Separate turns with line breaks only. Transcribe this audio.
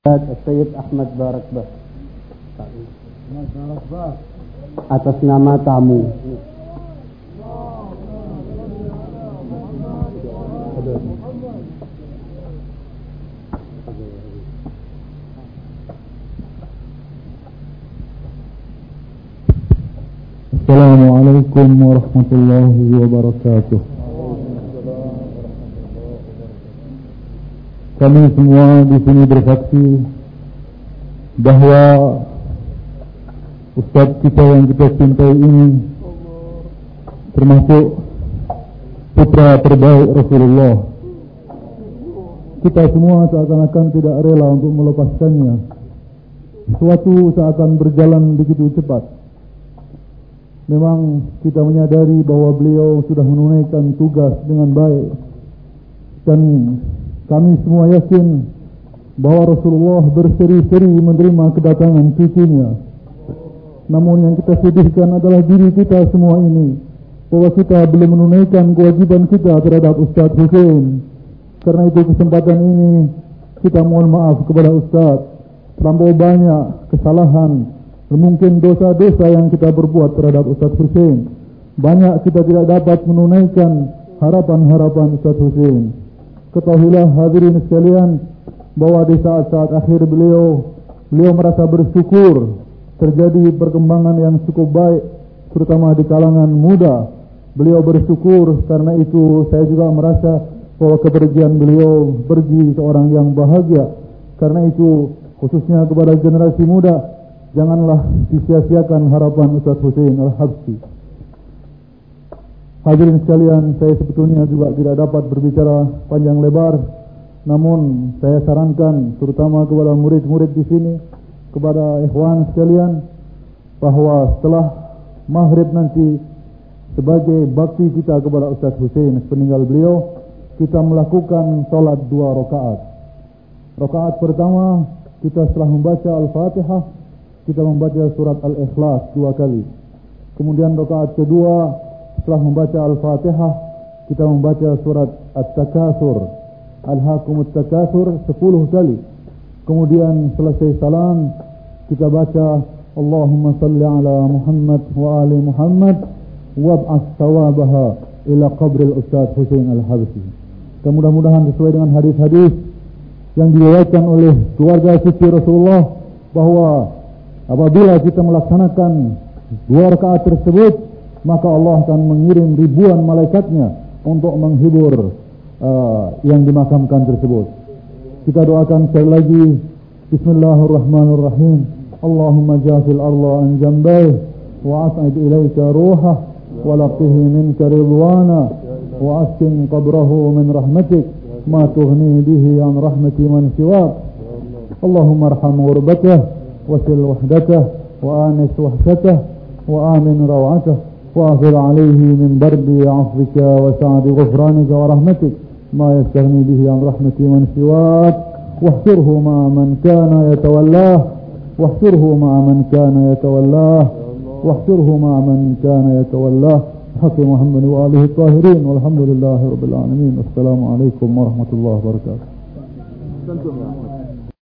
Sayyid Ahmad Barakbah atas nama tamu.
Assalamualaikum warahmatullahi wabarakatuh. Kami semua di sini bersaksi bahwa Ustaz kita yang kita cintai ini termasuk putra terbaik Rasulullah. Kita semua seakan-akan tidak rela untuk melepaskannya. Suatu seakan berjalan begitu cepat. Memang kita menyadari bahwa beliau sudah menunaikan tugas dengan baik dan kami semua yakin bahwa Rasulullah berseri-seri menerima kedatangan cucunya. Namun yang kita sedihkan adalah diri kita semua ini bahwa kita belum menunaikan kewajiban kita terhadap Ustaz Hussein. Karena itu kesempatan ini kita mohon maaf kepada Ustaz terlampau banyak kesalahan mungkin dosa-dosa yang kita berbuat terhadap Ustaz Hussein. Banyak kita tidak dapat menunaikan harapan-harapan Ustaz Hussein. Ketahuilah hadirin sekalian bahwa di saat-saat akhir beliau, beliau merasa bersyukur terjadi perkembangan yang cukup baik, terutama di kalangan muda. Beliau bersyukur karena itu saya juga merasa bahwa kepergian beliau pergi seorang yang bahagia. Karena itu khususnya kepada generasi muda janganlah disia-siakan harapan Ustaz Hussein Al-Habsi. Hadirin sekalian, saya sebetulnya juga tidak dapat berbicara panjang lebar, namun saya sarankan terutama kepada murid-murid di sini, kepada ikhwan sekalian, bahwa setelah maghrib nanti sebagai bakti kita kepada Ustaz Hussein peninggal beliau, kita melakukan sholat dua rakaat. Rakaat pertama kita setelah membaca Al-Fatihah kita membaca surat Al-Ikhlas dua kali. Kemudian rakaat kedua setelah membaca Al-Fatihah kita membaca surat At-Takasur. Al-Hakumut Takasur sepuluh kali. Kemudian selesai salam kita baca Allahumma salli ala Muhammad wa ali Muhammad wab'as tawabaha ila qabri al-Ustaz Hussein Al-Habsi. Kemudahan-mudahan sesuai dengan hadis-hadis yang diriwayatkan oleh keluarga suci Rasulullah bahwa Apabila kita melaksanakan dua rakaat tersebut, maka Allah akan mengirim ribuan malaikatnya untuk menghibur uh, yang dimakamkan tersebut. Kita doakan sekali lagi Bismillahirrahmanirrahim. Allahumma jafil arla an jambai wa as'id ilaika ruhah wa laqihi minka ridwana wa askin qabrahu min rahmatik ma tughni bihi an rahmati man siwak. Allahumma arham ghurbatah وسل وحدته وآنس وحشته وآمن روعته وأغفر عليه من برد عفوك وسعد غفرانك ورحمتك ما يستغني به عن رحمة من سواك. واحشره مع من كان يتولاه. واحشره مع من كان يتولاه. واحشره مع من كان يتولاه. حق محمد وآله الطاهرين. والحمد لله رب العالمين. والسلام عليكم ورحمة الله وبركاته.